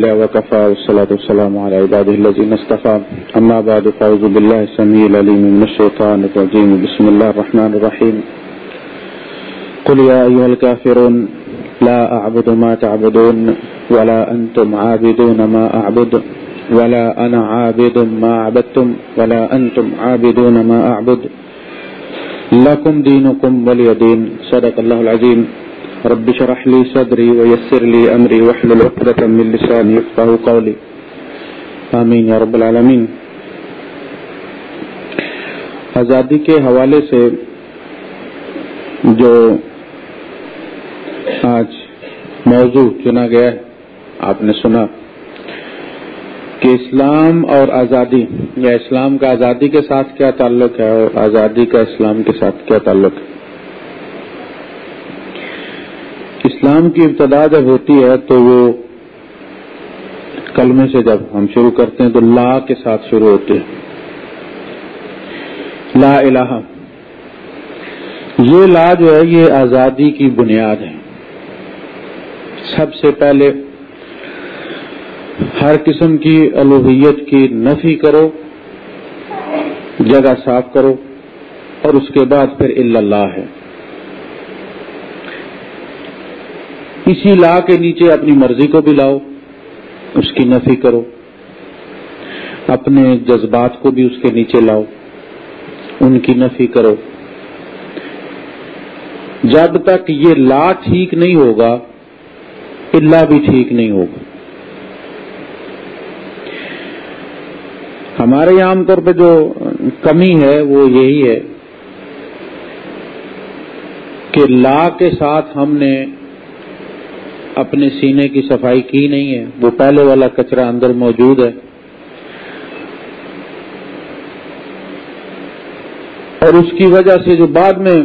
الله وكفى، والصلاة والسلام على عباده الذين اصطفى. أما بعد، فأعوذ بالله السميع العليم من الشيطان الرجيم. بسم الله الرحمن الرحيم. قل يا أيها الكافرون، لا أعبد ما تعبدون، ولا أنتم عابدون ما أعبد، ولا أنا عابد ما عبدتم، ولا أنتم عابدون ما أعبد. لكم دينكم ولي دين. صدق الله العظيم. رب شرح لي صدري ويسر لي أمري واحلل عقدة من لساني يفقه قولي. آمین یا رب العالمین. آزادی کے حوالے سے جو آج موضوع چنا گیا ہے، آپ نے سنا کہ اسلام اور آزادی، یا اسلام کا آزادی کے ساتھ کیا تعلق ہے اور آزادی کا اسلام کے ساتھ کیا تعلق ہے؟ اسلام کی ابتدا جب ہوتی ہے تو وہ کلمے سے جب ہم شروع کرتے ہیں تو لا کے ساتھ شروع ہوتے ہیں۔ لا الہ۔ یہ لا جو ہے یہ آزادی کی بنیاد ہے۔ سب سے پہلے ہر قسم کی الوحیت کی نفی کرو، جگہ صاف کرو اور اس کے بعد پھر اللہ ہے۔ اسی لا کے نیچے اپنی مرضی کو بھی لاؤ، اس کی نفی کرو۔ اپنے جذبات کو بھی اس کے نیچے لاؤ، ان کی نفی کرو۔ جب تک یہ لا ٹھیک نہیں ہوگا اللہ بھی ٹھیک نہیں ہوگا۔ ہمارے یہاں عام طور پہ جو کمی ہے، وہ یہی ہے کہ لا کے ساتھ ہم نے اپنے سینے کی صفائی کی نہیں ہے۔ وہ پہلے والا کچرا اندر موجود ہے۔ اور اس کی وجہ سے جو بعد میں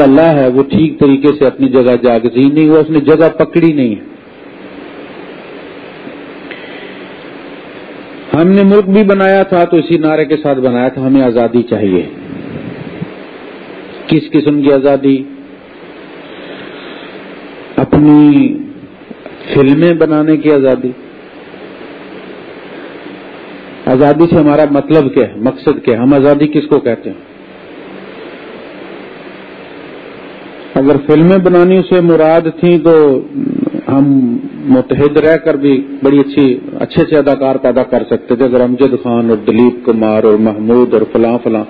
اللہ ہے، وہ ٹھیک طریقے سے اپنی جگہ جاگزی نہیں ہوا، اس نے جگہ پکڑی نہیں۔ ہے ہم نے ملک بھی بنایا تھا، تو اسی نعرے کے ساتھ بنایا تھا، ہمیں آزادی چاہیے۔ کس قسم کی آزادی؟ اپنی فلمیں بنانے کی آزادی۔ آزادی سے ہمارا مطلب کیا ہے؟ مقصد کیا ہے؟ ہم آزادی کس کو کہتے ہیں؟ اگر فلمیں بنانی سے مراد تھیں تو ہم متحد رہ کر بھی بڑی اچھی، اچھے سے اداکار پیدا کر سکتے تھے۔ اگر امجد خان اور دلیپ کمار اور محمود اور فلاں فلاں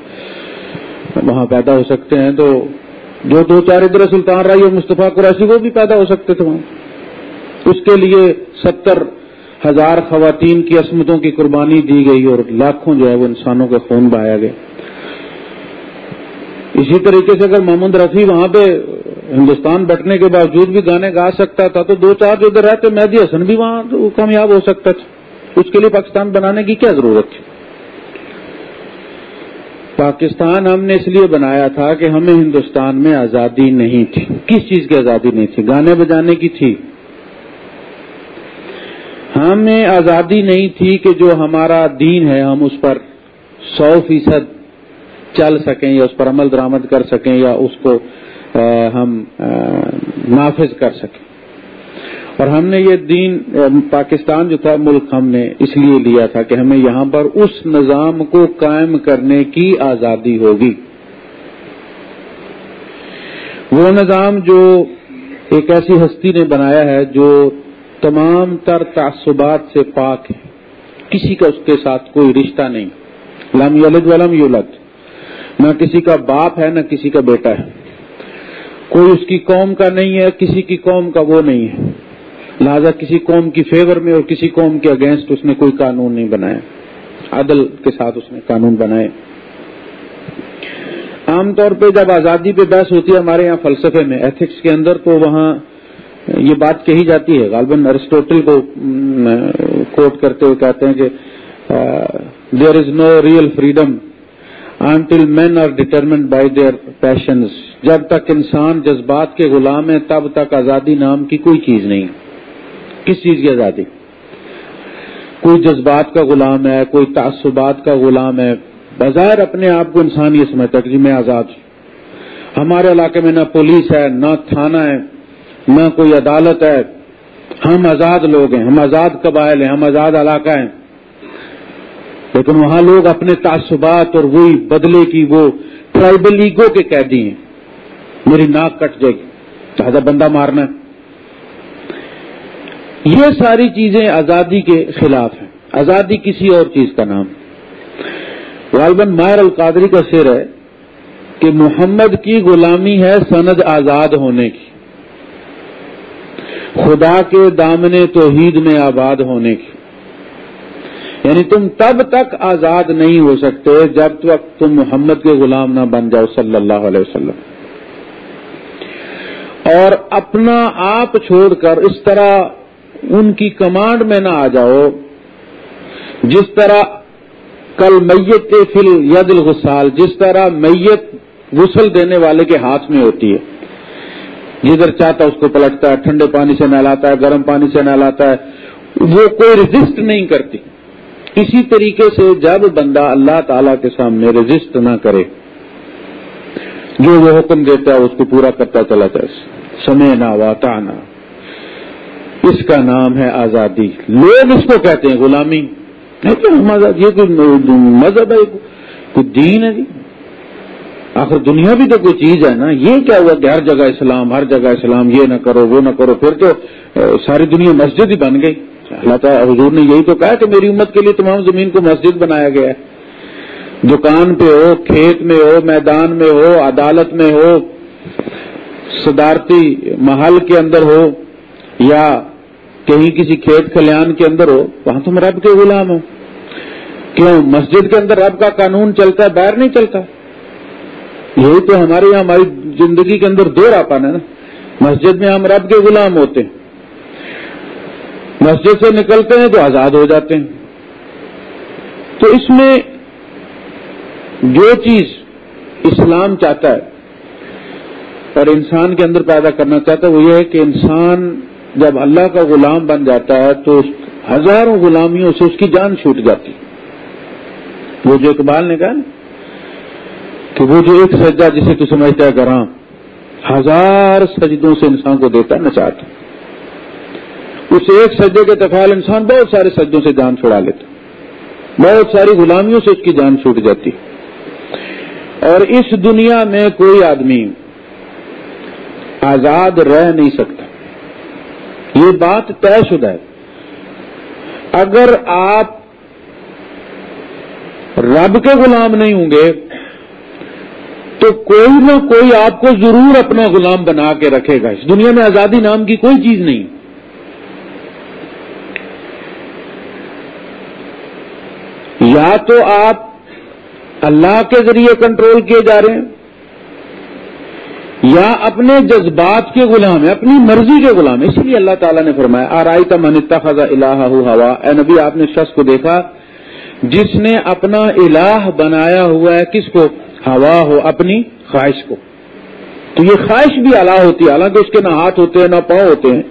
وہاں پیدا ہو سکتے ہیں تو جو دو چار ادھر سلطان رائی اور مصطفیٰ قریشی وہ بھی پیدا ہو سکتے تھے وہاں۔ اس کے لیے ستر ہزار خواتین کی عصمتوں کی قربانی دی گئی اور لاکھوں جو ہے وہ انسانوں کے خون بہایا گیا۔ اسی طریقے سے اگر محمد رفیع وہاں پہ ہندوستان بیٹھنے کے باوجود بھی گانے گا سکتا تھا، تو دو چار جو ادھر رہتے، مہدی حسن بھی وہاں کامیاب ہو سکتا تھا۔ اس کے لیے پاکستان بنانے کی کیا ضرورت تھی؟ پاکستان ہم نے اس لیے بنایا تھا کہ ہمیں ہندوستان میں آزادی نہیں تھی۔ کس چیز کی آزادی نہیں تھی؟ گانے بجانے کی تھی۔ ہمیں آزادی نہیں تھی کہ جو ہمارا دین ہے، ہم اس پر سو فیصد چل سکیں یا اس پر عمل درامد کر سکیں یا اس کو ہم نافذ کر سکیں۔ اور ہم نے یہ دین پاکستان جو تھا ملک ہم نے اس لیے لیا تھا کہ ہمیں یہاں پر اس نظام کو قائم کرنے کی آزادی ہوگی۔ وہ نظام جو ایک ایسی ہستی نے بنایا ہے جو تمام تر تعصبات سے پاک ہے۔ کسی کا اس کے ساتھ کوئی رشتہ نہیں۔ لم یلد ولم یولد۔ نہ کسی کا باپ ہے، نہ کسی کا بیٹا ہے۔ کوئی اس کی قوم کا نہیں ہے، کسی کی قوم کا وہ نہیں ہے۔ لہذا کسی قوم کی فیور میں اور کسی قوم کے اگینسٹ اس نے کوئی قانون نہیں بنایا۔ عدل کے ساتھ اس نے قانون بنائے۔ عام طور پہ جب آزادی پہ بحث ہوتی ہے ہمارے یہاں فلسفے میں ایتھکس کے اندر تو وہاں یہ بات کہی جاتی ہے۔ غالباً ارسٹوٹل کو کوٹ کرتے ہوئے کہتے ہیں کہ there is no real freedom until men are determined by their passions جب تک انسان جذبات کے غلام ہے، تب تک آزادی نام کی کوئی چیز نہیں۔ کس چیز کی آزادی؟ کوئی جذبات کا غلام ہے، کوئی تعصبات کا غلام ہے۔ بظاہر اپنے آپ کو انسان یہ سمجھتا کہ جی میں آزاد ہوں۔ ہمارے علاقے میں نہ پولیس ہے، نہ تھانہ ہے، نہ کوئی عدالت ہے۔ ہم آزاد لوگ ہیں، ہم آزاد قبائل ہیں، ہم آزاد علاقہ ہیں۔ لیکن وہاں لوگ اپنے تعصبات اور وہی بدلے کی وہ ٹرائبل ایگو کے قیدی ہیں۔ میری ناک کٹ جائے گی۔ زیادہ بندہ مارنا ہے۔ یہ ساری چیزیں آزادی کے خلاف ہیں۔ آزادی کسی اور چیز کا نام۔ غالباً ماہر القادری کا شعر ہے کہ محمد کی غلامی ہے سند آزاد ہونے کی۔ خدا کے دامن توحید میں آباد ہونے کی۔ یعنی تم تب تک آزاد نہیں ہو سکتے جب تک تم محمد کے غلام نہ بن جاؤ صلی اللہ علیہ وسلم۔ اور اپنا آپ چھوڑ کر اس طرح ان کی کمانڈ میں نہ آ جاؤ۔ جس طرح کل میت فل ید الغسال، جس طرح میت غسل دینے والے کے ہاتھ میں ہوتی ہے۔ جدھر چاہتا اس کو پلٹتا ہے، ٹھنڈے پانی سے نہلاتا ہے، گرم پانی سے نہلاتا ہے۔ وہ کوئی رجسٹ نہیں کرتی۔ اسی طریقے سے جب بندہ اللہ تعالی کے سامنے رجسٹ نہ کرے، جو وہ حکم دیتا ہے، اس کو پورا کرتا چلا جائے۔ سمے نہ واتانا اس کا نام ہے آزادی۔ لوگ اس کو کہتے ہیں غلامی۔ یہ کوئی مذہب ہے کوئی دین ہے جی۔ آخر دنیا بھی تو کوئی چیز ہے نا۔ یہ کیا ہوا کہ ہر جگہ اسلام، ہر جگہ اسلام، یہ نہ کرو، وہ نہ کرو، پھر تو ساری دنیا مسجد ہی بن گئی۔ اللہ تعالیٰ حضور نے یہی تو کہا کہ میری امت کے لیے تمام زمین کو مسجد بنایا گیا ہے۔ دکان پہ ہو، کھیت میں ہو، میدان میں ہو، عدالت میں ہو، صدارتی محل کے اندر ہو، یا کہیں کسی کھیت کھلیان کے اندر ہو، وہاں تم رب کے غلام ہو۔ کیوں؟ مسجد کے اندر رب کا قانون چلتا ہے، باہر نہیں چلتا۔ یہی تو ہمارے یہاں، ہماری زندگی کے اندر دو راپن ہے نا۔ مسجد میں ہم رب کے غلام ہوتے ہیں۔ مسجد سے نکلتے ہیں تو آزاد ہو جاتے ہیں۔ تو اس میں جو چیز اسلام چاہتا ہے اور انسان کے اندر پیدا کرنا چاہتا ہے وہ یہ ہے کہ انسان جب اللہ کا غلام بن جاتا ہے تو ہزاروں غلامیوں سے اس کی جان چھوٹ جاتی وہ جو اقبال نے کہا نا کہ وہ جو ایک سجدہ جسے تو سمجھتا ہے گرام، ہزار سجدوں سے انسان کو دیتا ہے نچاتا اس ایک سجدے کے تفال انسان بہت سارے سجدوں سے جان چھڑا لیتا بہت ساری غلامیوں سے اس کی جان چھوٹ جاتی اور اس دنیا میں کوئی آدمی آزاد رہ نہیں سکتا۔ یہ بات طے شدہ ہے۔ اگر آپ رب کے غلام نہیں ہوں گے، تو کوئی نہ کوئی آپ کو ضرور اپنا غلام بنا کے رکھے گا۔ اس دنیا میں آزادی نام کی کوئی چیز نہیں۔ یا تو آپ اللہ کے ذریعے کنٹرول کیے جا رہے ہیں یا اپنے جذبات کے غلام ہے اپنی مرضی کے غلام ہے اس لیے اللہ تعالیٰ نے فرمایا آرائی کا منتا خزا اللہ ہوا۔ اے نبی، آپ نے شخص کو دیکھا جس نے اپنا الہ بنایا ہوا ہے، کس کو؟ ہوا ہو، اپنی خواہش کو۔ تو یہ خواہش بھی اللہ ہوتی ہے، حالانکہ اس کے نہ ہاتھ ہوتے ہیں، نہ پاؤں ہوتے ہیں۔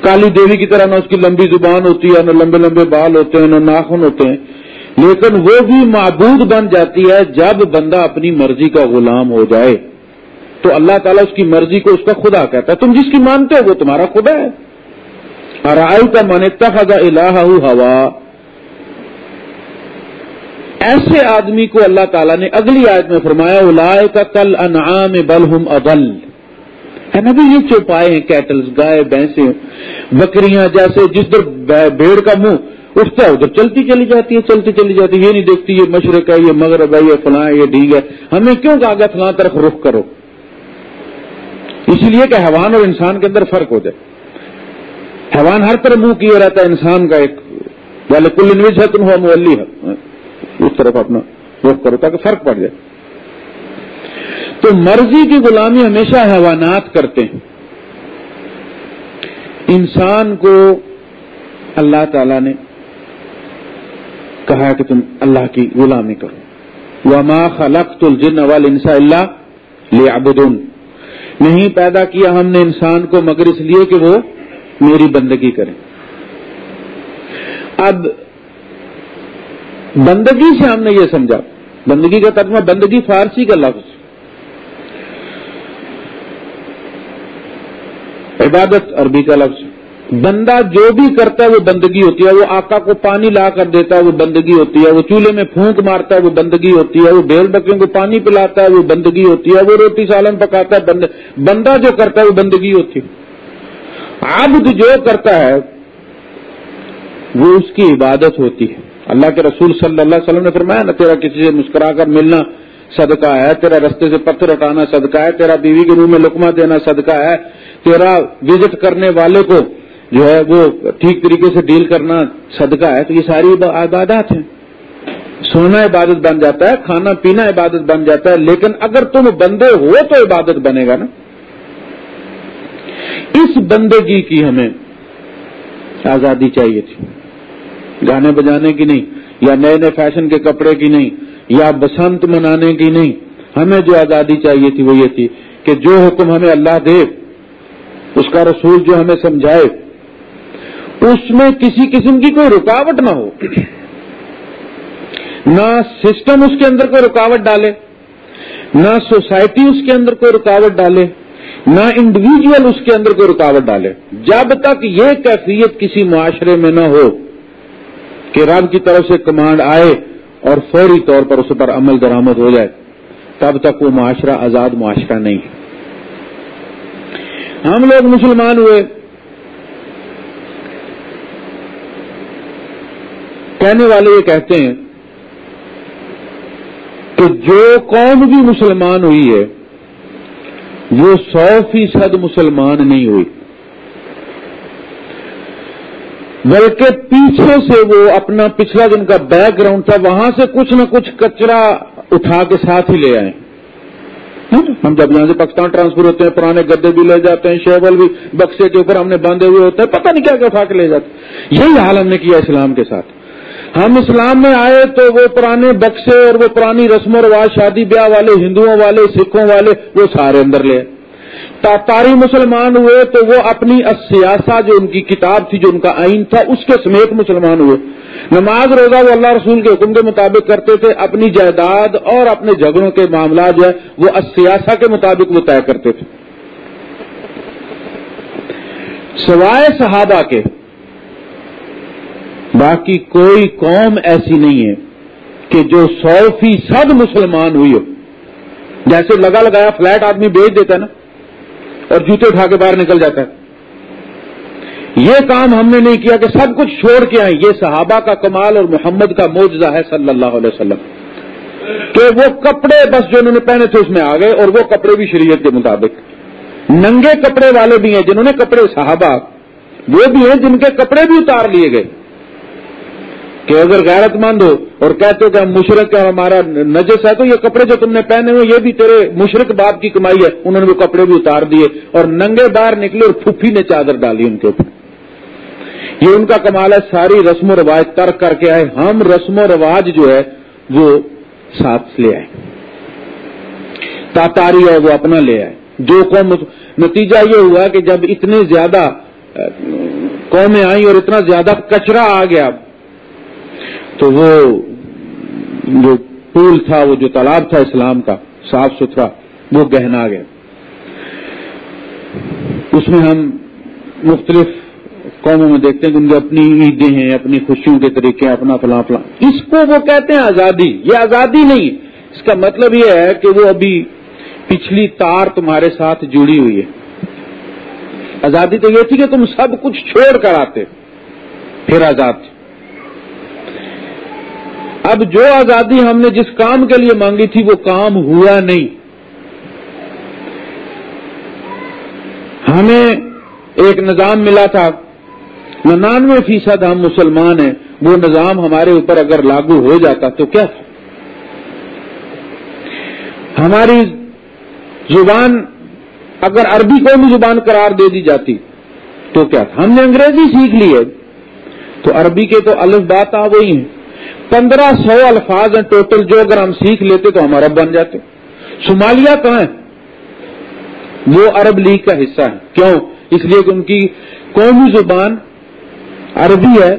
کالی دیوی کی طرح نہ اس کی لمبی زبان ہوتی ہے، نہ لمبے لمبے بال ہوتے ہیں، نہ ناخن ہوتے ہیں۔ لیکن وہ بھی معبود بن جاتی ہے جب بندہ اپنی مرضی کا غلام ہو جائے۔ تو اللہ تعالیٰ اس کی مرضی کو اس کا خدا کہتا ہے۔ تم جس کی مانتے ہو وہ تمہارا خدا ہے۔ اور کا من خزا الہ ہوا۔ ایسے آدمی کو اللہ تعالیٰ نے اگلی آیت میں فرمایا لائے کا کل انعام بل ہم ابل ہے نا بھی یہ چوپائے ہیں، کیٹلز، گائے، بھینسیں، بکریاں جیسے جس در بھیڑ کا منہ اٹھتا ہے، ادھر چلتی چلی جاتی ہے، چلتی چلی جاتی ہے، یہ نہیں دیکھتی، یہ مشرق ہے، یہ مغرب ہے، یہ فلاں، یہ ڈھیگ ہے۔ ہمیں کیوں کہا گیا، فلاں طرف رخ کرو؟ اسی لیے کہ حیوان اور انسان کے اندر فرق ہو جائے۔ حیوان ہر طرح منہ کیے رہتا ہے، انسان کا ایک۔ والے کل انویز ہے تم ہو مولی ہے اس طرف اپنا رخ کرو تاکہ فرق پڑ جائے۔ تو مرضی کی غلامی ہمیشہ حیوانات کرتے ہیں۔ انسان کو اللہ تعالی نے کہا کہ تم اللہ کی غلامی کرو۔ وما خلقت الجن والانس الا ليعبدون۔ نہیں پیدا کیا ہم نے انسان کو، مگر اس لیے کہ وہ میری بندگی کرے۔ اب بندگی سے ہم نے یہ سمجھا۔ بندگی کا ترجمہ بندگی فارسی کا لفظ۔ عبادت عربی کا لفظ۔ بندہ جو بھی کرتا ہے وہ بندگی ہوتی ہے، وہ آقا کو پانی لا کر دیتا ہے، وہ بندگی ہوتی ہے، وہ چولہے میں پھونک مارتا ہے، وہ بندگی ہوتی ہے، وہ بیل بکریوں کو پانی پلاتا ہے، وہ بندگی ہوتی ہے، وہ روٹی سالن پکاتا ہے بندہ جو کرتا ہے وہ بندگی ہوتی ہے۔ عبد جو کرتا ہے، وہ اس کی عبادت ہوتی ہے۔ اللہ کے رسول صلی اللہ علیہ وسلم نے فرمایا نا تیرا کسی سے مسکرا کر ملنا صدقہ ہے، تیرا رستے سے پتھر اٹھانا صدقہ ہے، تیرا بیوی کے منہ میں لکما دینا صدقہ ہے، تیرا وزٹ کرنے والے کو جو ہے وہ ٹھیک طریقے سے ڈیل کرنا صدقہ ہے، تو یہ ساری عبادات ہیں۔ سونا عبادت بن جاتا ہے، کھانا پینا عبادت بن جاتا ہے، لیکن اگر تم بندے ہو تو عبادت بنے گا نا۔ اس بندگی کی ہمیں آزادی چاہیے تھی۔ گانے بجانے کی نہیں، یا نئے نئے فیشن کے کپڑے کی نہیں، یا بسنت منانے کی نہیں۔ ہمیں جو آزادی چاہیے تھی وہ یہ تھی کہ جو حکم ہمیں اللہ دے، اس کا رسول جو ہمیں سمجھائے اس میں کسی قسم کی کوئی رکاوٹ نہ ہو۔ نہ سسٹم اس کے اندر کوئی رکاوٹ ڈالے، نہ سوسائٹی اس کے اندر کوئی رکاوٹ ڈالے، نہ انڈیویجل اس کے اندر کوئی رکاوٹ ڈالے۔ جب تک یہ کیفیت کسی معاشرے میں نہ ہو کہ رب کی طرف سے کمانڈ آئے اور فوری طور پر اس پر عمل درامد ہو جائے، تب تک وہ معاشرہ آزاد معاشرہ نہیں۔ ہے ہم لوگ مسلمان ہوئے۔ کہنے والے یہ کہتے ہیں کہ جو قوم بھی مسلمان ہوئی ہے، وہ سو فیصد مسلمان نہیں ہوئی۔ بلکہ پیچھے سے وہ اپنا پچھلا دن کا بیک گراؤنڈ تھا، وہاں سے کچھ نہ کچھ کچرا اٹھا کے ساتھ ہی لے آئے۔ ہم جب یہاں سے پاکستان ٹرانسفر ہوتے ہیں، پرانے گدے بھی لے جاتے ہیں شیبل بھی بکسے کے اوپر ہم نے باندھے ہوئے ہوتے ہیں، پتہ نہیں کیا کیا اٹھا کے لے جاتے یہی حال ہم نے کیا اسلام کے ساتھ۔ ہم اسلام میں آئے تو وہ پرانے بکسے اور وہ پرانی رسم و رواج، شادی بیاہ والے، ہندوؤں والے، سکھوں والے، وہ سارے اندر لے۔ تاتاری مسلمان ہوئے تو وہ اپنی سیاسا جو ان کی کتاب تھی، جو ان کا آئین تھا، اس کے سمیت مسلمان ہوئے۔ نماز روزہ وہ اللہ رسول کے حکم کے مطابق کرتے تھے، اپنی جائیداد اور اپنے جھگڑوں کے معاملات جو ہے، وہ سیاسا کے مطابق وہ طے کرتے تھے۔ سوائے صحابہ کے باقی کوئی قوم ایسی نہیں ہے کہ جو سو فیصد مسلمان ہوئی ہو۔ جیسے لگا لگایا فلیٹ آدمی بیچ دیتا ہے نا، اور جوتے اٹھا کے باہر نکل جاتا ہے۔ یہ کام ہم نے نہیں کیا کہ سب کچھ چھوڑ کے آئیں۔ یہ صحابہ کا کمال اور محمد کا موجزہ ہے صلی اللہ علیہ وسلم۔ کہ وہ کپڑے بس جو انہوں نے پہنے تھے اس میں آ گئے، اور وہ کپڑے بھی شریعت کے مطابق۔ ننگے کپڑے والے بھی ہیں جنہوں نے کپڑے صحابہ، وہ بھی ہیں جن کے کپڑے بھی اتار لیے گئے۔ کہ اگر غیرت مند ہو اور کہتے ہو کہ ہم مشرق ہے ہمارا نجس ہے، تو یہ کپڑے جو تم نے پہنے ہوئے، یہ بھی تیرے مشرق باپ کی کمائی ہے۔ انہوں نے وہ کپڑے بھی اتار دیے اور ننگے باہر نکلے اور پھوپھی نے چادر ڈالی ان کے اوپر۔ یہ ان کا کمال ہے، ساری رسم و رواج ترک کر کے آئے۔ ہم رسم و رواج جو ہے، وہ ساتھ لے آئے۔ تاتاری ہے، وہ اپنا لے آئے۔ جو قوم، نتیجہ یہ ہوا کہ جب اتنے زیادہ قومیں آئیں اور اتنا زیادہ کچرا آ گیا تو وہ جو پول تھا، وہ جو تالاب تھا اسلام کا، صاف ستھرا، وہ گہنا گیا۔ اس میں ہم مختلف قوموں میں دیکھتے ہیں کہ ان کی اپنی عیدیں ہیں، اپنی خوشیوں کے طریقے، اپنا فلاں فلاں۔ اس کو وہ کہتے ہیں آزادی، یہ آزادی نہیں۔ اس کا مطلب یہ ہے کہ وہ ابھی پچھلی تار تمہارے ساتھ جڑی ہوئی ہے۔ آزادی تو یہ تھی کہ تم سب کچھ چھوڑ کر آتے، پھر آزاد تھے اب جو آزادی ہم نے جس کام کے لیے مانگی تھی وہ کام ہوا نہیں۔ ہمیں ایک نظام ملا تھا۔ ننانوے فیصد ہم مسلمان ہیں۔ وہ نظام ہمارے اوپر اگر لاگو ہو جاتا تو کیا؟ تھا ہماری زبان اگر عربی کو بھی زبان قرار دے دی جاتی تو کیا تھا؟ ہم نے انگریزی سیکھ لی ہے۔ تو عربی کے تو الف بات آ وہی ہیں۔ پندرہ سو الفاظ ہیں ٹوٹل، جو اگر ہم سیکھ لیتے تو ہم عرب بن جاتے۔ صومالیہ کہاں ہے؟ وہ عرب لیگ کا حصہ ہے۔ کیوں؟ اس لیے کہ ان کی قومی زبان عربی ہے۔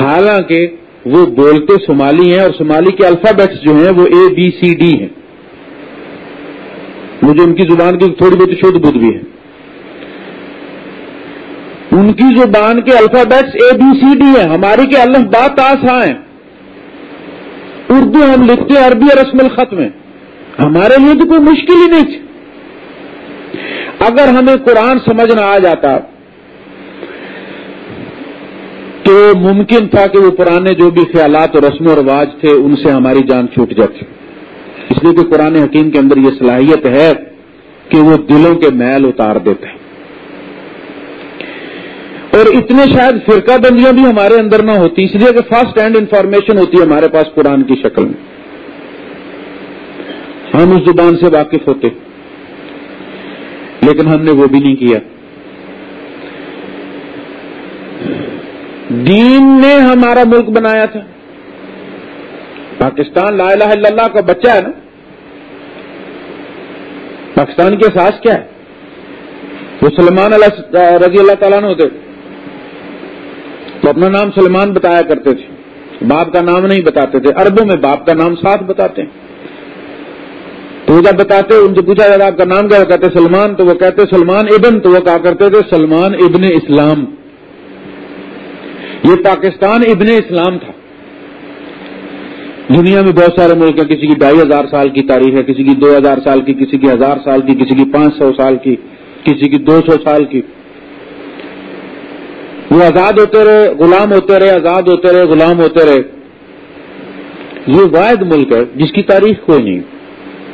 حالانکہ وہ بولتے صومالی ہیں اور صومالی کے الفابیٹس جو ہیں وہ اے بی سی ڈی ہیں۔ مجھے ان کی زبان کی تھوڑی بہت شدھ بدھ بھی ہے۔ ان کی زبان کے alphabets A B C D ہیں۔ ہماری کے الف بات آساں ہیں۔ اردو ہم لکھتے ہیں عربی اور رسم الخط میں۔ ہمارے لیے تو کوئی مشکل ہی نہیں تھی۔ اگر ہمیں قرآن سمجھنا آ جاتا تو ممکن تھا کہ وہ پرانے جو بھی خیالات اور رسم و رواج تھے، ان سے ہماری جان چھوٹ جاتی۔ اس لیے کہ قرآن حکیم کے اندر یہ صلاحیت ہے کہ وہ دلوں کے میل اتار دیتے۔ ہیں اور اتنے شاید فرقہ بندیاں بھی ہمارے اندر نہ ہوتی، اس لیے کہ فرسٹ ہینڈ انفارمیشن ہوتی ہے ہمارے پاس قرآن کی شکل میں۔ ہم اس زبان سے واقف ہوتے، لیکن ہم نے وہ بھی نہیں کیا۔ دین نے ہمارا ملک بنایا تھا۔ پاکستان لا الہ الا اللہ کا بچہ ہے نا۔ پاکستان کے احساس کیا ہے؟ وہ سلمان رضی اللہ تعالیٰ نے ہوتے۔ تو اپنا نام سلمان بتایا کرتے تھے، باپ کا نام نہیں بتاتے تھے اربوں میں باپ کا نام ساتھ بتاتے ہیں۔ تو جب بتاتے، ان سے پوچھا جاتا، آپ کا نام کیا کہتے؟ سلمان، تو وہ کہتے، سلمان ابن، تو وہ کہا کرتے تھے، سلمان ابن اسلام۔ یہ پاکستان ابن اسلام تھا۔ دنیا میں بہت سارے ملک ہیں، کسی کی ڈھائی ہزار سال کی تاریخ ہے، کسی کی دو ہزار سال کی، کسی کی ہزار سال کی، کسی کی پانچ سو سال کی، کسی کی دو سو سال کی۔ وہ آزاد ہوتے رہے، غلام ہوتے رہے، آزاد ہوتے رہے، غلام ہوتے رہے۔ یہ واحد ملک ہے، جس کی تاریخ کوئی نہیں۔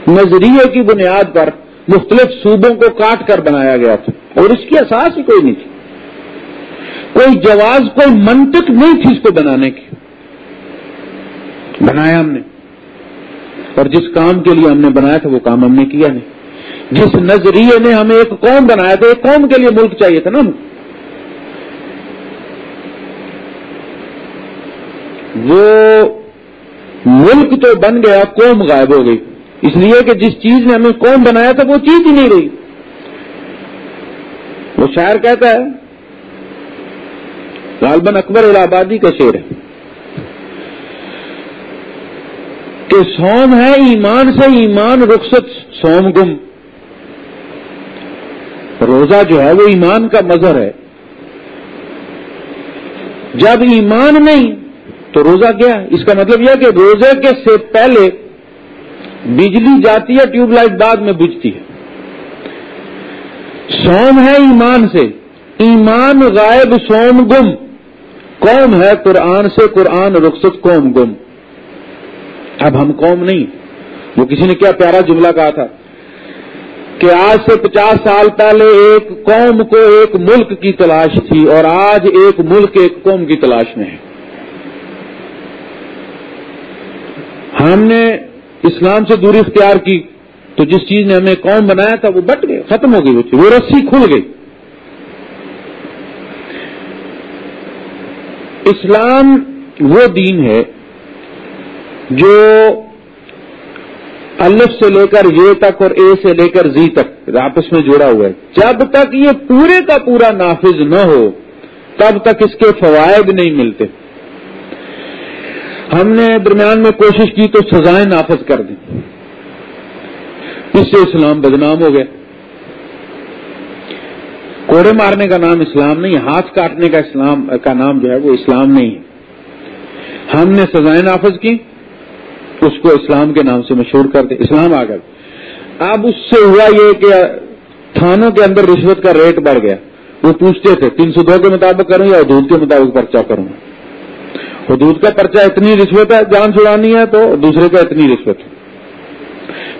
نظریے کی بنیاد پر مختلف صوبوں کو کاٹ کر بنایا گیا تھا، اور اس کی اساس ہی کوئی نہیں تھی۔ کوئی جواز، کوئی منطق نہیں تھی اس کو بنانے کی۔ بنایا ہم نے۔ اور جس کام کے لیے ہم نے بنایا تھا، وہ کام ہم نے کیا نہیں۔ جس نظریے نے ہمیں ایک قوم بنایا تھا، ایک قوم کے لیے ملک چاہیے تھا نا وہ ملک تو بن گیا، قوم غائب ہو گئی۔ اس لیے کہ جس چیز نے ہمیں قوم بنایا تھا، وہ چیز ہی نہیں رہی۔ وہ شاعر کہتا ہے غالباً اکبر الہبادی کا شعر ہے کہ سوم ہے ایمان سے ایمان رخصت، سوم گم۔ روزہ جو ہے، وہ ایمان کا مظہر ہے۔ جب ایمان نہیں تو روزہ کیا اس کا مطلب یہ کہ روزے کے سے پہلے بجلی جاتی ہے، ٹیوب لائٹ بعد میں بجتی ہے۔ سوم ہے ایمان سے۔ ایمان غائب، سوم گم۔ قوم ہے قرآن سے، قرآن رخصت، قوم گم۔ اب ہم قوم نہیں۔ وہ کسی نے کیا پیارا جملہ کہا تھا کہ آج سے پچاس سال پہلے ایک قوم کو ایک ملک کی تلاش تھی اور آج ایک ملک ایک قوم کی تلاش میں ہے۔ ہم نے اسلام سے دوری اختیار کی تو جس چیز نے ہمیں قوم بنایا تھا وہ بٹ گئے ختم ہو گئی وہ تھی وہ رسی کھل گئی۔ اسلام وہ دین ہے جو الف سے لے کر یہ تک اور اے سے لے کر زی تک آپس میں جڑا ہوا ہے۔ جب تک یہ پورے کا پورا نافذ نہ ہو، تب تک اس کے فوائد نہیں ملتے۔ ہم نے درمیان میں کوشش کی تو سزائیں نافذ کر دی اس سے اسلام بدنام ہو گیا۔ کوڑے مارنے کا نام اسلام نہیں، ہاتھ کاٹنے کا اسلام، کا نام جو ہے وہ اسلام نہیں۔ ہے ہم نے سزائیں نافذ کی، اس کو اسلام کے نام سے مشہور کر دیں۔ اسلام آ گیا۔ اب اس سے ہوا یہ کہ تھانوں کے اندر رشوت کا ریٹ بڑھ گیا۔ وہ پوچھتے تھے، تین سو دو کے مطابق کروں یا دودھ کے مطابق پرچہ کروں؟ حدود کا پرچہ اتنی رشوت ہے، جان چھڑانی ہے تو دوسرے کا اتنی رشوت ہے۔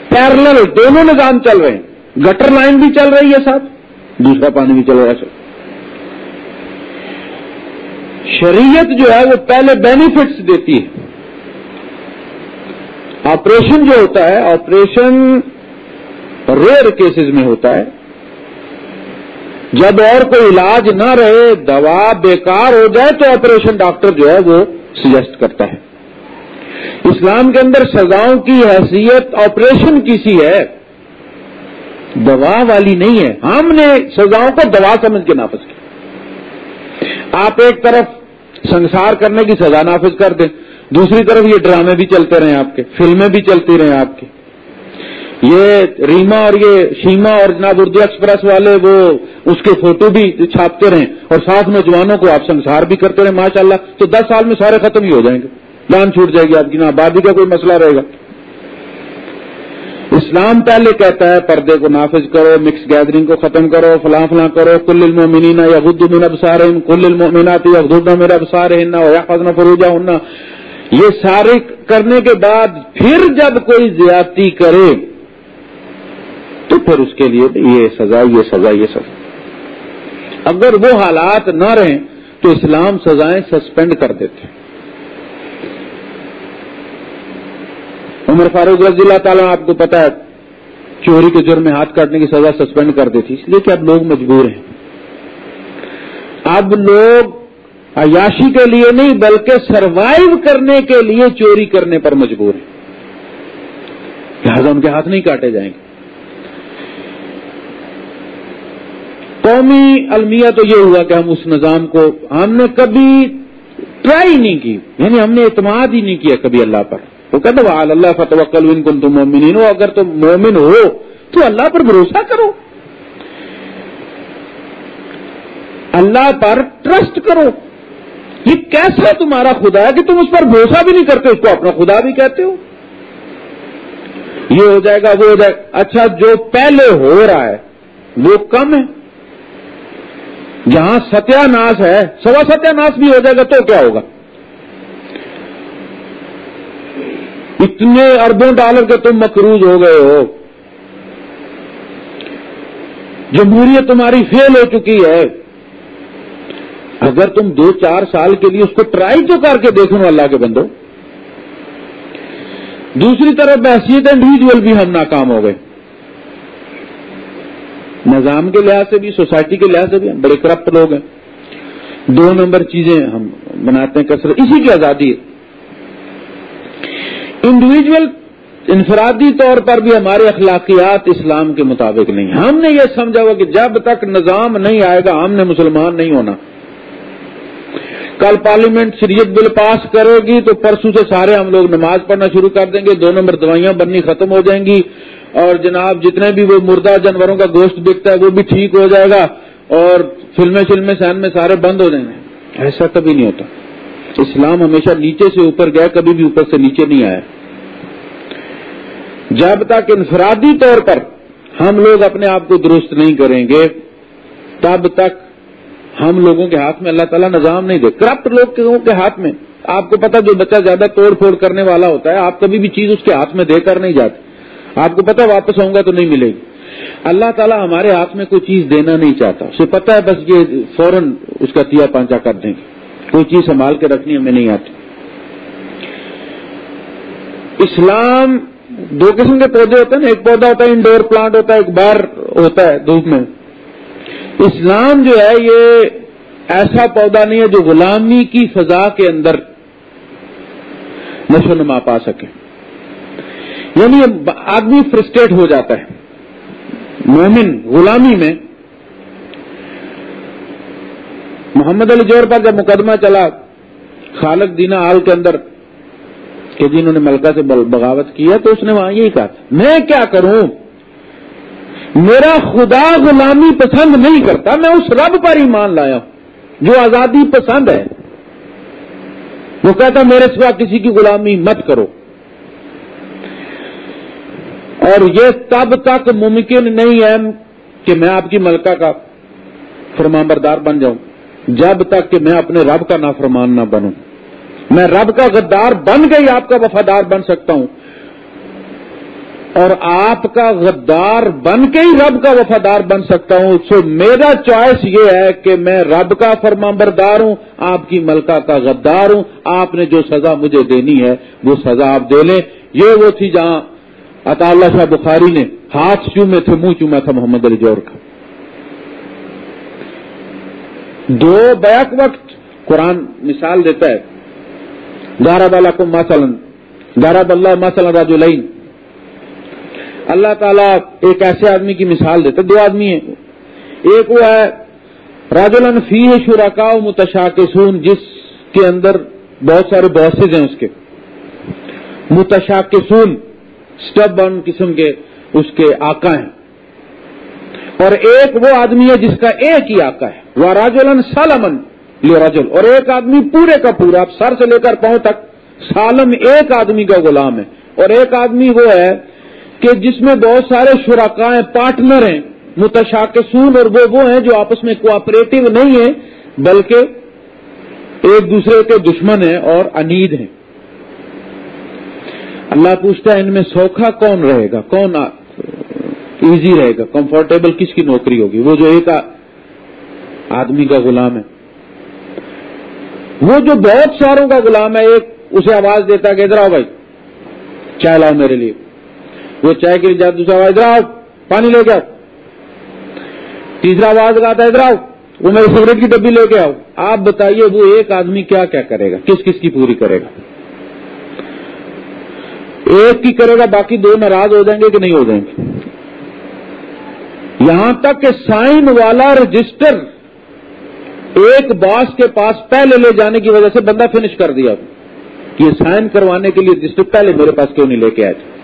پیرل دونوں نظام چل رہے ہیں۔ گٹر لائن بھی چل رہی ہے ساتھ، دوسرا پانی بھی چل رہا ہے۔ شریعت جو ہے وہ پہلے بینیفٹس دیتی ہے۔ آپریشن جو ہوتا ہے آپریشن ریئر کیسز میں ہوتا ہے۔ جب اور کوئی علاج نہ رہے، دوا بیکار ہو جائے تو آپریشن ڈاکٹر جو ہے وہ سجیسٹ کرتا ہے۔ اسلام کے اندر سزاؤں کی حیثیت آپریشن کی سی ہے۔ دوا والی نہیں ہے۔ ہم نے سزاؤں کو دوا سمجھ کے نافذ کیا۔ آپ ایک طرف سنسار کرنے کی سزا نافذ کر دیں، دوسری طرف یہ ڈرامے بھی چلتے رہے آپ کے، فلمیں بھی چلتی رہے آپ کی یہ ریما اور یہ شیما اور جناب اردو ایکسپریس والے وہ اس کے فوٹو بھی چھاپتے رہیں اور ساتھ نوجوانوں کو آپ سنسار بھی کرتے رہیں ماشاء اللہ تو دس سال میں سارے ختم ہی ہو جائیں گے۔ جان چھوٹ جائے گی آپ کی، نہ آبادی کا کوئی مسئلہ رہے گا۔ اسلام پہلے کہتا ہے، پردے کو نافذ کرو مکس گیدرنگ کو ختم کرو، فلاں فلاں کرو کل المومنین یا من ابصار کل المومنات یا غد میرا ابصار ہننا یا فضنا فروجا ہننا یہ سارے کرنے کے بعد پھر جب کوئی زیادتی کرے تو پھر اس کے لیے یہ سزا یہ سزا یہ سزا۔ اگر وہ حالات نہ رہیں تو اسلام سزائیں سسپینڈ کر دیتے۔ عمر فاروق رضی اللہ تعالیٰ آپ کو پتا ہے، چوری کے جرم میں ہاتھ کاٹنے کی سزا سسپینڈ کر دیتی، اس لیے کہ اب لوگ مجبور ہیں۔ اب لوگ عیاشی کے لیے نہیں، بلکہ سروائیو کرنے کے لیے چوری کرنے پر مجبور ہیں۔ لہٰذا ان کے ہاتھ نہیں کاٹے جائیں گے۔ قومی المیہ تو یہ ہوا کہ ہم اس نظام کو ہم نے کبھی ٹرائی نہیں کی یعنی ہم نے اعتماد ہی نہیں کیا کبھی اللہ پر۔ وہ کہتے وہ اللہ فتح کل کن تم مومن ہو اگر تم مومن ہو تو اللہ پر بھروسہ کرو۔ اللہ پر ٹرسٹ کرو۔ یہ کیسا تمہارا خدا ہے کہ تم اس پر بھروسہ بھی نہیں کرتے، اس کو اپنا خدا بھی کہتے ہو۔ یہ ہو جائے گا، وہ ہو جائے گا۔ اچھا جو پہلے ہو رہا ہے، وہ کم ہے۔ جہاں ستیہ ناش ہے، سوا ستیہ ناش بھی ہو جائے گا تو کیا ہوگا؟ اتنے اربوں ڈالر کے تم مقروض ہو گئے ہو۔ جمہوریت تمہاری فیل ہو چکی ہے۔ اگر تم دو چار سال کے لیے اس کو ٹرائی تو کر کے دیکھو اللہ کے بندو۔ دوسری طرف بحثیت انڈیویجل بھی ہم ناکام ہو گئے۔ نظام کے لحاظ سے بھی، سوسائٹی کے لحاظ سے بھی بڑے کرپٹ لوگ ہیں۔ دو نمبر چیزیں ہم بناتے ہیں کثرت، اسی کی آزادی ہے۔ انڈیویجل انفرادی طور پر بھی ہمارے اخلاقیات اسلام کے مطابق نہیں ہم نے یہ سمجھا ہوا کہ جب تک نظام نہیں آئے گا، ہم نے مسلمان نہیں ہونا۔ کل پارلیمنٹ شریعت بل پاس کرے گی تو پرسوں سے سارے ہم لوگ نماز پڑھنا شروع کر دیں گے، دو نمبر دوائیاں بننی ختم ہو جائیں گی۔ اور جناب جتنے بھی وہ مردہ جانوروں کا گوشت بکتا ہے وہ بھی ٹھیک ہو جائے گا اور فلمیں فلمیں سین میں سارے بند ہو جائیں گے۔ ایسا کبھی نہیں ہوتا۔ اسلام ہمیشہ نیچے سے اوپر گیا، کبھی بھی اوپر سے نیچے نہیں آیا۔ جب تک انفرادی طور پر ہم لوگ اپنے آپ کو درست نہیں کریں گے، تب تک ہم لوگوں کے ہاتھ میں اللہ تعالیٰ نظام نہیں دے۔ کرپٹ لوگوں کے ہاتھ میں۔ آپ کو پتا جو بچہ زیادہ توڑ پھوڑ کرنے والا ہوتا ہے، آپ کبھی بھی چیز اس کے ہاتھ میں دے کر نہیں جاتے۔ آپ کو پتا واپس آؤں گا تو نہیں ملے گی۔ اللہ تعالیٰ ہمارے ہاتھ میں کوئی چیز دینا نہیں چاہتا۔ اسے پتا ہے بس یہ فوراً اس کا تیا پانچا کر دیں گے۔ کوئی چیز سنبھال کے رکھنی ہمیں نہیں آتی۔ اسلام دو قسم کے پودے ہوتے ہیں نا۔ ایک پودا ہوتا ہے انڈور پلانٹ ہوتا ہے، ایک بار ہوتا ہے دھوپ میں۔ اسلام جو ہے، یہ ایسا پودا نہیں ہے جو غلامی کی فضا کے اندر نشو نما پا سکے۔ یعنی آدمی فرسٹریٹ ہو جاتا ہے۔ مومن غلامی میں محمد علی جوہر پر جب مقدمہ چلا خالق دینا آل کے اندر کہ جی جنہوں نے ملکہ سے بغاوت کیا تو اس نے وہاں یہی کہا میں کیا کروں؟ میرا خدا غلامی پسند نہیں کرتا، میں اس رب پر ہی مان لایا ہوں، جو آزادی پسند ہے۔ وہ کہتا میرے سوا کسی کی غلامی مت کرو۔ اور یہ تب تک ممکن نہیں ہے کہ میں آپ کی ملکہ کا فرمان بردار بن جاؤں، جب تک کہ میں اپنے رب کا نافرمان نہ بنوں۔ میں رب کا غدار بن گئی آپ کا وفادار بن سکتا ہوں۔ اور آپ کا غدار بن کے ہی رب کا وفادار بن سکتا ہوں۔ سو میرا چوائس یہ ہے کہ میں رب کا فرمان بردار ہوں، آپ کی ملکہ کا غدار ہوں۔ آپ نے جو سزا مجھے دینی ہے، وہ سزا آپ دے لیں۔ یہ وہ تھی جہاں عطا اللہ شاہ بخاری نے ہاتھ چومے تھے، منہ چوما تھا محمد علی جوہر کا۔ دو بیک وقت قرآن مثال دیتا ہے۔ گارا بالا کو ماسلن گارا بلّہ ماسل راج اللہ تعالیٰ ایک ایسے آدمی کی مثال دیتا دو آدمی ہیں۔ ایک وہ ہے راج فی شرکا متشا کے سون جس کے اندر بہت سارے باسز ہیں اس کے۔ متشا کے قسم کے اس کے آقا ہیں۔ اور ایک وہ آدمی ہے جس کا ایک ہی آقا ہے۔ وہ راجولن سالمن لے راجول اور ایک آدمی پورے کا پورا سر سے لے کر پاؤں تک، سالم ایک آدمی کا غلام ہے۔ اور ایک آدمی وہ ہے کہ جس میں بہت سارے شراکا ہیں پارٹنر ہیں، متشاکسون، اور وہ وہ ہیں جو آپس میں کوآپریٹو نہیں ہیں، بلکہ ایک دوسرے کے دشمن ہیں اور انید ہیں۔ اللہ پوچھتا ہے ان میں سوکھا کون رہے گا؟ کون ایزی رہے گا؟ کمفرٹیبل کس کی نوکری ہوگی؟ وہ جو ایک آدمی کا غلام ہے۔ وہ جو بہت ساروں کا غلام ہے، ایک اسے آواز دیتا کہ ادھر آؤ بھائی، چائے لاؤ میرے لیے۔ وہ چائے کے لیے دوسرا آواز، ادھر آؤ، پانی لے کے آؤ۔ تیسرا آواز لگاتا ہے، ادھر آؤ، وہ میرے سگریٹ کی ڈبی لے کے آؤ۔ آپ بتائیے، وہ ایک آدمی کیا کیا کرے گا؟ کس کس کی پوری کرے گا؟ ایک کی کرے گا، باقی دو ناراض ہو جائیں گے کہ نہیں ہو جائیں گے۔ یہاں تک کہ سائن والا رجسٹر ایک باس کے پاس پہلے لے جانے کی وجہ سے بندہ فنش کر دیا۔ کہ یہ سائن کروانے کے لیے رجسٹر پہلے میرے پاس کیوں نہیں لے کے آئے تھے؟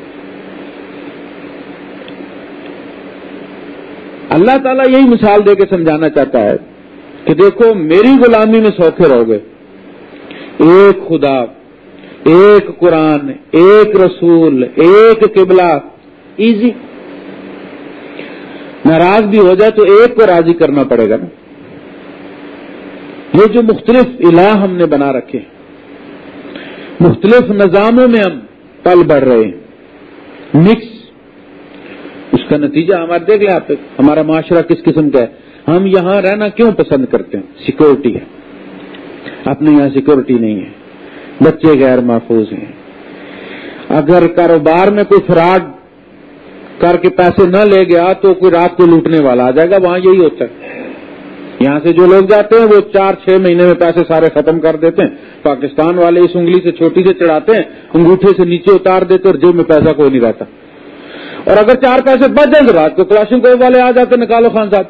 اللہ تعالیٰ یہی مثال دے کے سمجھانا چاہتا ہے کہ دیکھو، میری غلامی میں سوکھے رہو گے۔ ایک خدا ایک قرآن، ایک رسول، ایک قبلہ، ایزی۔ ناراض بھی ہو جائے تو ایک کو راضی کرنا پڑے گا نا۔ یہ جو مختلف الہ ہم نے بنا رکھے مختلف نظاموں میں ہم پل بڑھ رہے ہیں۔ مکس، اس کا نتیجہ ہمارے دیکھ لیں آپ ہمارا معاشرہ کس قسم کا ہے۔ ہم یہاں رہنا کیوں پسند کرتے ہیں؟ سیکورٹی ہے۔ اپنے یہاں سیکورٹی نہیں ہے۔ بچے غیر محفوظ ہیں۔ اگر کاروبار میں کوئی فراڈ کر کے پیسے نہ لے گیا تو کوئی رات کو لوٹنے والا آ جائے گا، وہاں یہی ہوتا ہے۔ یہاں سے جو لوگ جاتے ہیں وہ چار چھ مہینے میں پیسے سارے ختم کر دیتے ہیں۔ پاکستان والے اس انگلی سے چھوٹی سے چڑھاتے ہیں، انگوٹھے سے نیچے اتار دیتے اور جیب میں پیسہ کوئی نہیں رہتا۔ اور اگر چار پیسے بچ جائیں تو رات کو کلاشن کوئی والے آ جاتے نکالو خان صاحب۔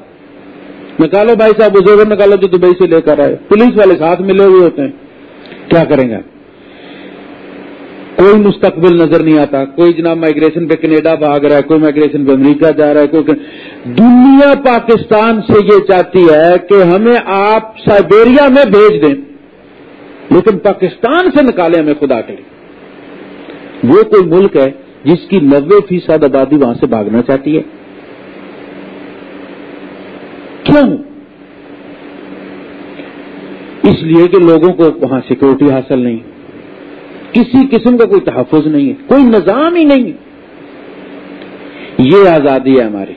نکالو بھائی صاحب، بزرگ، نکالو جو دبئی سے لے کر آئے۔ پولیس والے ساتھ ملے ہوئے ہوتے ہیں۔ کیا کریں گے؟ کوئی مستقبل نظر نہیں آتا، کوئی جناب مائگریشن پہ کینیڈا بھاگ رہا ہے، کوئی مائگریشن پہ امریکہ جا رہا ہے، کوئی دنیا پاکستان سے یہ چاہتی ہے کہ ہمیں آپ سائبیریا میں بھیج دیں۔ لیکن پاکستان سے نکالے ہمیں خدا کے لیے۔ وہ کوئی ملک ہے جس کی نوے فیصد آبادی وہاں سے بھاگنا چاہتی ہے۔ کیوں؟ اس لیے کہ لوگوں کو وہاں سیکورٹی حاصل نہیں۔ کسی قسم کا کوئی تحفظ نہیں ہے، کوئی نظام ہی نہیں یہ آزادی ہے ہماری۔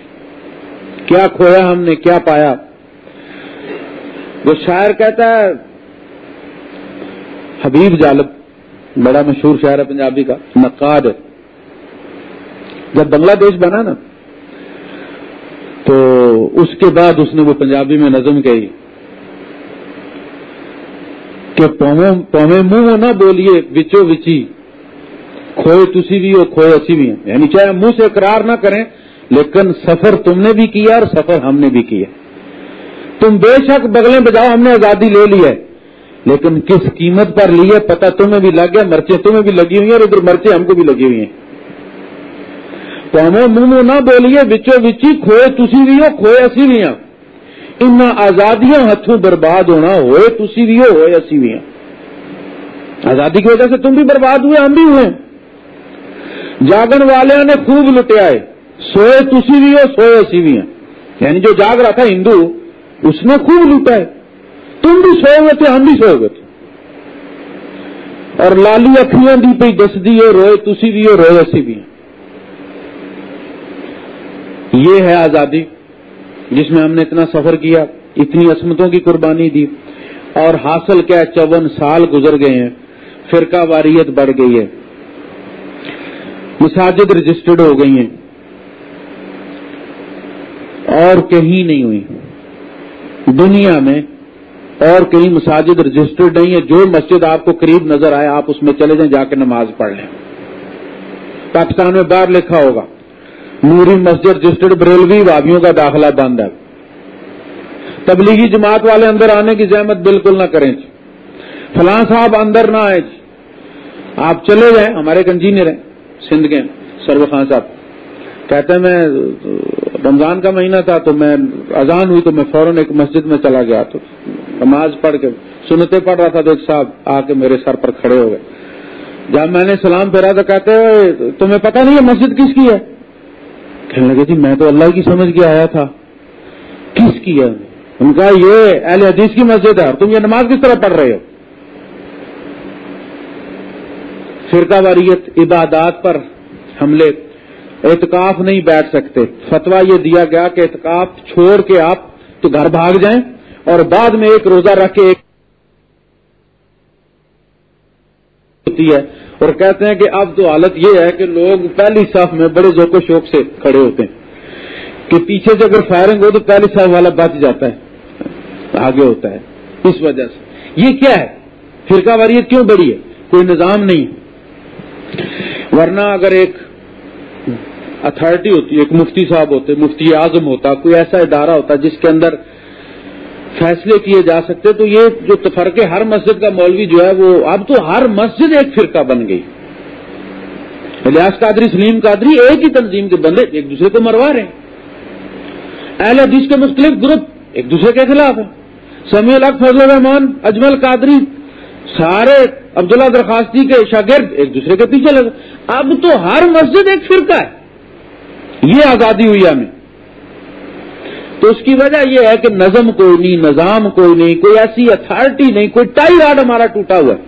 کیا کھویا ہم نے، کیا پایا۔ وہ شاعر کہتا ہے، حبیب جالب، بڑا مشہور شاعر ہے پنجابی کا، نقاد ہے۔ جب بنگلہ دیش بنا نا، تو اس کے بعد اس نے وہ پنجابی میں نظم کہی۔ کہ منہ نہ بولیے بچو بچی کھوئے تسی بھی ہو کھوئے اسی بھی ہیں۔ یعنی چاہے منہ سے اقرار نہ کریں، لیکن سفر تم نے بھی کیا اور سفر ہم نے بھی کیا۔ تم بے شک بگلیں بجاؤ، ہم نے آزادی لے لی ہے۔ لیکن کس قیمت پر لی ہے پتا تمہیں بھی لگ گیا، مرچیں تمہیں بھی لگی ہوئی ہیں اور ادھر مرچیں ہم کو بھی لگی ہوئی ہیں۔ پویں منہ نہ بولیے بچو بچی کھوئے تسی بھی ہو کھوئے اسی بھی ہیں۔ ان آزادیاں ہاتھوں برباد ہونا ہوئے، تسی بھی ہو ہوئے، اسی بھی ہیں۔ آزادی کی وجہ سے تم بھی برباد ہوئے، ہم بھی ہوئے۔ جاگن والے نے خوب لٹیا ہے۔ سوئے تسی بھی ہو، سوئے اسی بھی ہیں۔ یعنی جو جاگ رہا تھا ہندو، اس نے خوب لوٹا ہے۔ تم بھی سوئے ہوئے تھے، ہم بھی سوئے ہوئے تھے۔ اور لالی اکھیاں دی پہ دس دی ہو روئے تسی بھی ہو، روئے اسی بھی ہیں۔ یہ ہے آزادی۔ جس میں ہم نے اتنا سفر کیا، اتنی عصمتوں کی قربانی دی، اور حاصل کیا چون سال گزر گئے ہیں، فرقہ واریت بڑھ گئی ہے۔ مساجد رجسٹرڈ ہو گئی ہیں۔ اور کہیں نہیں ہوئی۔ دنیا میں اور کہیں مساجد رجسٹرڈ نہیں ہے جو مسجد آپ کو قریب نظر آئے، آپ اس میں چلے جائیں، جا کے نماز پڑھ لیں۔ پاکستان میں باہر لکھا ہوگا۔ نوری مسجد رجسٹرڈ بریلوی وابیوں کا داخلہ بند ہے۔ تبلیغی جماعت والے اندر آنے کی زحمت بالکل نہ کریں جی۔ فلاں صاحب اندر نہ آئے جی۔ آپ چلے جائیں، ہمارے ایک انجینئر ہیں، سندھ کے سرو خان صاحب۔ کہتے ہیں میں، رمضان کا مہینہ تھا تو میں اذان ہوئی تو میں فوراً ایک مسجد میں چلا گیا تو نماز پڑھ کے سنتے پڑھ رہا تھا تو ایک صاحب آ کے میرے سر پر کھڑے ہو گئے۔ جب میں نے سلام پھیرا تو کہتے ہوئے تمہیں پتا نہیں ہے مسجد کس کی ہے؟ کہنے لگے جی میں تو اللہ کی سمجھ کے آیا تھا۔ کس کی ہے؟ ان کا یہ اہل حدیث کی مسجد ہے تم یہ نماز کس طرح پڑھ رہے ہو؟ فرقہ واریت عبادات پر حملے، اعتکاف نہیں بیٹھ سکتے۔ فتوا یہ دیا گیا کہ اعتکاف چھوڑ کے آپ تو گھر بھاگ جائیں اور بعد میں ایک روزہ رکھ کے ایک ہوتی ہے اور کہتے ہیں کہ اب تو حالت یہ ہے کہ لوگ پہلی صف میں بڑے ذوق و شوق سے کھڑے ہوتے ہیں۔ کہ پیچھے سے اگر فائرنگ ہو تو پہلی صف والا بچ جاتا ہے، آگے ہوتا ہے۔ اس وجہ سے۔ یہ کیا ہے؟ فرقہ واریت کیوں بڑی ہے؟ کوئی نظام نہیں۔ ورنہ اگر ایک اتارٹی ہوتی ہے ایک مفتی صاحب ہوتے، مفتی اعظم ہوتا، کوئی ایسا ادارہ ہوتا جس کے اندر فیصلے کیے جا سکتے تو یہ جو تفرق ہر مسجد کا مولوی جو ہے وہ اب تو ہر مسجد ایک فرقہ بن گئی۔ الیاس قادری، سلیم قادری ایک ہی تنظیم کے بندے ایک دوسرے کو مروا رہے ہیں۔ اہل حدیث کے مختلف گروپ ایک دوسرے کے خلاف ہیں۔ سمیع الگ فضل الرحمان، اجمل قادری، سارے عبداللہ درخواستی کے شاگرد ایک دوسرے کے پیچھے لگے۔ اب تو ہر مسجد ایک فرقہ ہے۔ یہ آزادی ہوئی ہمیں۔ تو اس کی وجہ یہ ہے کہ نظم کوئی نہیں، نظام کوئی نہیں، کوئی ایسی اتارٹی نہیں، کوئی ٹائی راڈ ہمارا ٹوٹا ہوا ہے۔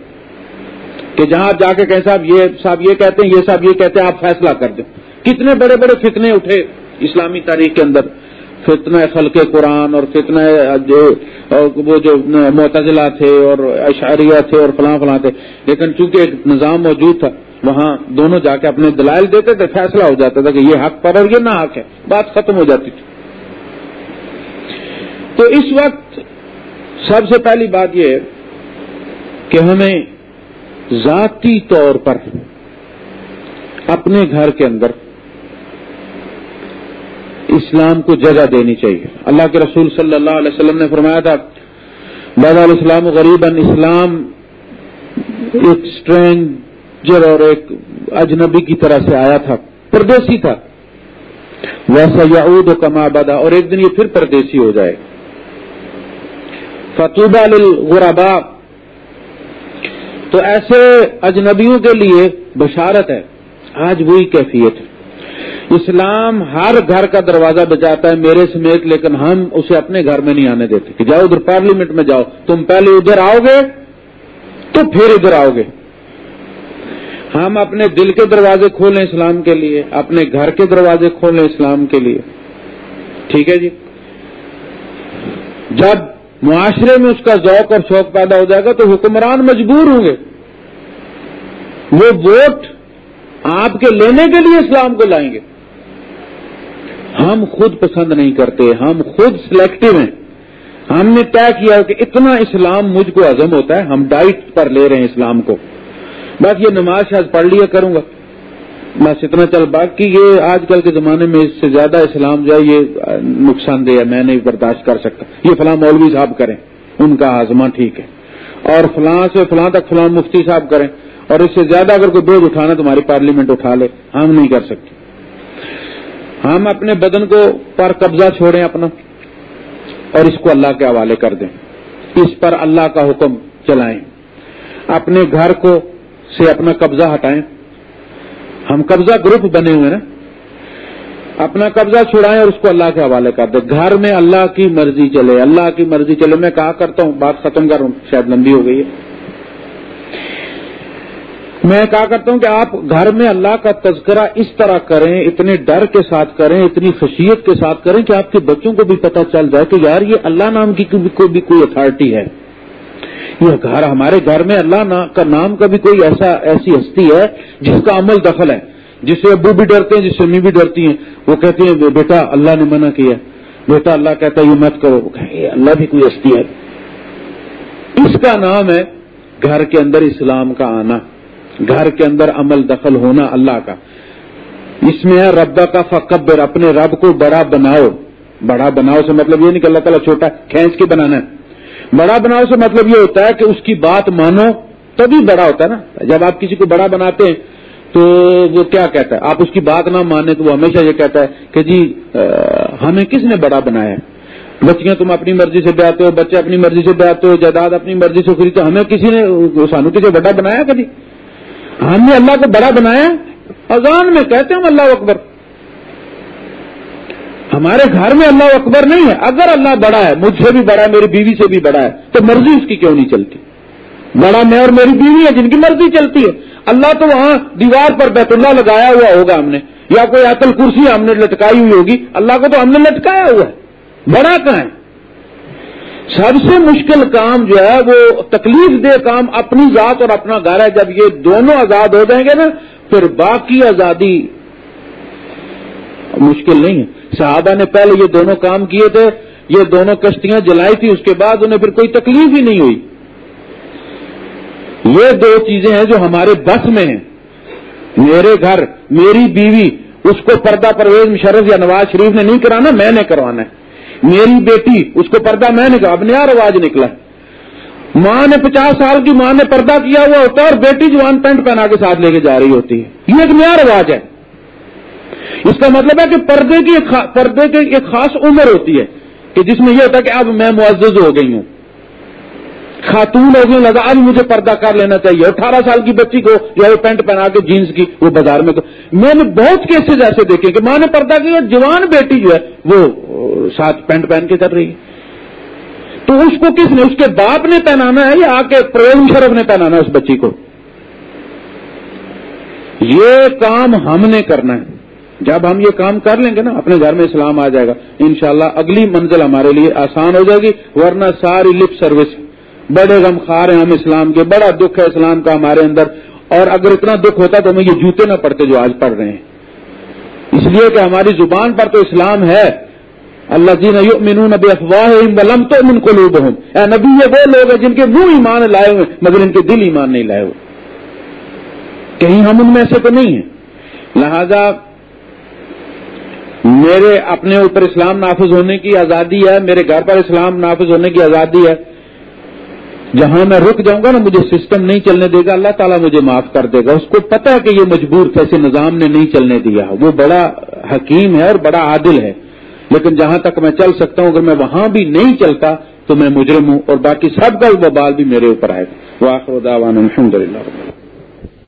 کہ جہاں آپ جا کے کہیں صاحب یہ صاحب یہ کہتے ہیں، یہ صاحب یہ کہتے ہیں، آپ فیصلہ کر دیں۔ کتنے بڑے بڑے فتنے اٹھے اسلامی تاریخ کے اندر۔ فتنہ خلق قرآن اور فتنہ جو وہ جو معتزلہ تھے اور اشاریہ تھے اور فلاں فلاں تھے۔ لیکن چونکہ ایک نظام موجود تھا، وہاں دونوں جا کے اپنے دلائل دیتے تھے، فیصلہ ہو جاتا تھا کہ یہ حق پر اور یہ نہ حق ہے۔ بات ختم ہو جاتی تھی۔ تو اس وقت سب سے پہلی بات یہ کہ ہمیں ذاتی طور پر اپنے گھر کے اندر اسلام کو جگہ دینی چاہیے۔ اللہ کے رسول صلی اللہ علیہ وسلم نے فرمایا تھا باد السلام غریب اسلام ایک اسٹرینجر اور ایک اجنبی کی طرح سے آیا تھا، پردیسی تھا۔ ویسا یعود و کما بدا اور ایک دن یہ پھر پردیسی ہو جائے۔ فتوبہ للغرباء تو ایسے اجنبیوں کے لیے بشارت ہے، آج وہی کیفیت ہے۔ اسلام ہر گھر کا دروازہ بچاتا ہے، میرے سمیت، لیکن ہم اسے اپنے گھر میں نہیں آنے دیتے کہ جاؤ ادھر پارلیمنٹ میں جاؤ۔ تم پہلے ادھر آؤ گے تو پھر ادھر آؤ گے۔ ہم اپنے دل کے دروازے کھولیں اسلام کے لیے، اپنے گھر کے دروازے کھولیں اسلام کے لیے۔ ٹھیک ہے جی؟ جب معاشرے میں اس کا ذوق اور شوق پیدا ہو جائے گا تو حکمران مجبور ہوں گے۔ وہ ووٹ آپ کے لینے کے لیے اسلام کو لائیں گے۔ ہم خود پسند نہیں کرتے، ہم خود سلیکٹو ہیں۔ ہم نے طے کیا کہ اتنا اسلام مجھ کو عزم ہوتا ہے، ہم ڈائٹ پر لے رہے ہیں اسلام کو۔ بس یہ نماز شاید پڑھ لیا کروں گا۔ بس اتنا چل، باقی یہ آج کل کے زمانے میں اس سے زیادہ اسلام جو ہے، یہ نقصان دہ ہے، میں نہیں برداشت کر سکتا۔ یہ فلاں مولوی صاحب کریں، ان کا ہاضمہ ٹھیک ہے۔ اور فلاں سے فلاں تک فلاں مفتی صاحب کریں۔ اور اس سے زیادہ اگر کوئی بوجھ اٹھانا تمہاری پارلیمنٹ اٹھا لے، ہم نہیں کر سکتے۔ ہم اپنے بدن کو پر قبضہ چھوڑیں اپنا، اور اس کو اللہ کے حوالے کر دیں۔ اس پر اللہ کا حکم چلائیں۔ اپنے گھر کو سے اپنا قبضہ ہٹائیں۔ ہم قبضہ گروپ بنے ہوئے نا اپنا قبضہ چھڑائیں اور اس کو اللہ کے حوالے کر دیں۔ گھر میں اللہ کی مرضی چلے، اللہ کی مرضی چلے۔ میں کہا کرتا ہوں، بات ختم کر، شاید لمبی ہو گئی ہے۔ میں کہا کرتا ہوں کہ آپ گھر میں اللہ کا تذکرہ اس طرح کریں، اتنے ڈر کے ساتھ کریں، اتنی خشیت کے ساتھ کریں کہ آپ کے بچوں کو بھی پتہ چل جائے کہ یار یہ اللہ نام کی بھی کوئی اتارٹی ہے۔ یہ گھر ہمارے گھر میں اللہ کا نام کا بھی کوئی ایسا ایسی ہستی ہے جس کا عمل دخل ہے۔ جس سے ابو بھی ڈرتے ہیں جس سے امی بھی ڈرتی ہیں۔ وہ کہتے ہیں بیٹا، اللہ نے منع کیا بیٹا، اللہ کہتا ہے یہ مت کرو۔ کہ اللہ بھی کوئی ہستی ہے۔ اس کا نام ہے گھر کے اندر اسلام کا آنا۔ گھر کے اندر عمل دخل ہونا اللہ کا۔ اس میں ہے ربا کا فقبر اپنے رب کو بڑا بناؤ۔ بڑا بناؤ سے مطلب یہ نہیں کہ اللہ تعالیٰ چھوٹا کھینچ کے بنانا ہے۔ بڑا بناؤ سے مطلب یہ ہوتا ہے کہ اس کی بات مانو تبھی بڑا ہوتا ہے نا۔ جب آپ کسی کو بڑا بناتے ہیں تو وہ کیا کہتا ہے؟ آپ اس کی بات نہ مانے تو وہ ہمیشہ یہ کہتا ہے کہ جی ہمیں کس نے بڑا بنایا ہے؟ بچیاں تم اپنی مرضی سے بیاتے ہو، بچے اپنی مرضی سے بیاتے ہو، جائیداد اپنی مرضی سے خریدتے ہمیں کسی نے سانو کسی بڑا بنایا کبھی؟ ہم نے اللہ کو بڑا بنایا؟ اذان میں کہتے ہیں ہم اللہ اکبر۔ ہمارے گھر میں اللہ اکبر نہیں ہے۔ اگر اللہ بڑا ہے مجھ سے بھی بڑا ہے، میری بیوی سے بھی بڑا ہے، تو مرضی اس کی کیوں نہیں چلتی؟ بڑا میں اور میری بیوی ہے، جن کی مرضی چلتی ہے۔ اللہ تو وہاں دیوار پر بیت اللہ لگایا ہوا ہوگا ہم نے۔ یا کوئی عطل کرسی ہم نے لٹکائی ہوئی ہوگی۔ اللہ کو تو ہم نے لٹکایا ہوا ہے۔ بڑا کہاں ہے؟ سب سے مشکل کام جو ہے، وہ تکلیف دہ کام اپنی ذات اور اپنا گھر ہے۔ جب یہ دونوں آزاد ہو جائیں گے نا، پھر باقی آزادی مشکل نہیں ہے۔ صحابہ نے پہلے یہ دونوں کام کیے تھے، یہ دونوں کشتیاں جلائی تھی، اس کے بعد انہیں پھر کوئی تکلیف ہی نہیں ہوئی۔ یہ دو چیزیں ہیں جو ہمارے بس میں ہیں۔ میرے گھر، میری بیوی، اس کو پردہ پرویز مشرف یا نواز شریف نے نہیں کرانا، میں نے کروانا ہے۔ میری بیٹی، اس کو پردہ میں نے اب نیا رواج نکلا۔ ماں نے پچاس سال کی ماں نے پردہ کیا ہوا ہوتا ہے اور بیٹی جوان پینٹ پہنا کے ساتھ لے کے جا رہی ہوتی ہے۔ یہ ایک نیا رواج ہے۔ اس کا مطلب ہے کہ پردے کی پردے کی ایک خاص عمر ہوتی ہے کہ جس میں یہ ہوتا ہے کہ اب میں معزز ہو گئی ہوں۔ خاتون ہوگی، لگا اب مجھے پردہ کر لینا چاہیے۔ اٹھارہ سال کی بچی کو جو ہے پینٹ پہنا کے جینس کی وہ بازار میں میں نے بہت کیسز ایسے دیکھے کہ ماں نے پردہ کیا جوان بیٹی جو ہے وہ ساتھ پینٹ پہن کے کر رہی ہے۔ تو اس کو کس نے اس کے باپ نے پہنانا ہے یا آ کے پرویز شرف نے پہنانا ہے اس بچی کو؟ یہ کام ہم نے کرنا ہے۔ جب ہم یہ کام کر لیں گے نا، اپنے گھر میں اسلام آ جائے گا۔ انشاءاللہ اگلی منزل ہمارے لیے آسان ہو جائے گی، ورنہ ساری لپ سروس، بڑے غم خار ہیں ہم اسلام کے، بڑا دکھ ہے اسلام کا ہمارے اندر۔ اور اگر اتنا دکھ ہوتا تو ہمیں یہ جوتے نہ پڑتے جو آج پڑھ رہے ہیں۔ اس لیے کہ ہماری زبان پر تو اسلام ہے۔ اللہ جی نبی نبی افواہ تو من کو لوگ ہوں اے نبی، یہ وہ لوگ ہیں جن کے منہ ایمان لائے ہوئے مگر ان کے دل ایمان نہیں لائے ہوئے۔ کہیں ہم ان میں سے تو نہیں ہیں۔ لہذا میرے اپنے اوپر اسلام نافذ ہونے کی آزادی ہے، میرے گھر پر اسلام نافذ ہونے کی آزادی ہے۔ جہاں میں رک جاؤں گا نا، مجھے سسٹم نہیں چلنے دے گا، اللہ تعالیٰ مجھے معاف کر دے گا۔ اس کو پتا ہے کہ یہ مجبور کیسے نظام نے نہیں چلنے دیا۔ وہ بڑا حکیم ہے اور بڑا عادل ہے۔ لیکن جہاں تک میں چل سکتا ہوں، اگر میں وہاں بھی نہیں چلتا، تو میں مجرم ہوں اور باقی سب کا وبال بھی میرے اوپر آئے گا۔ وہ الحمد للہ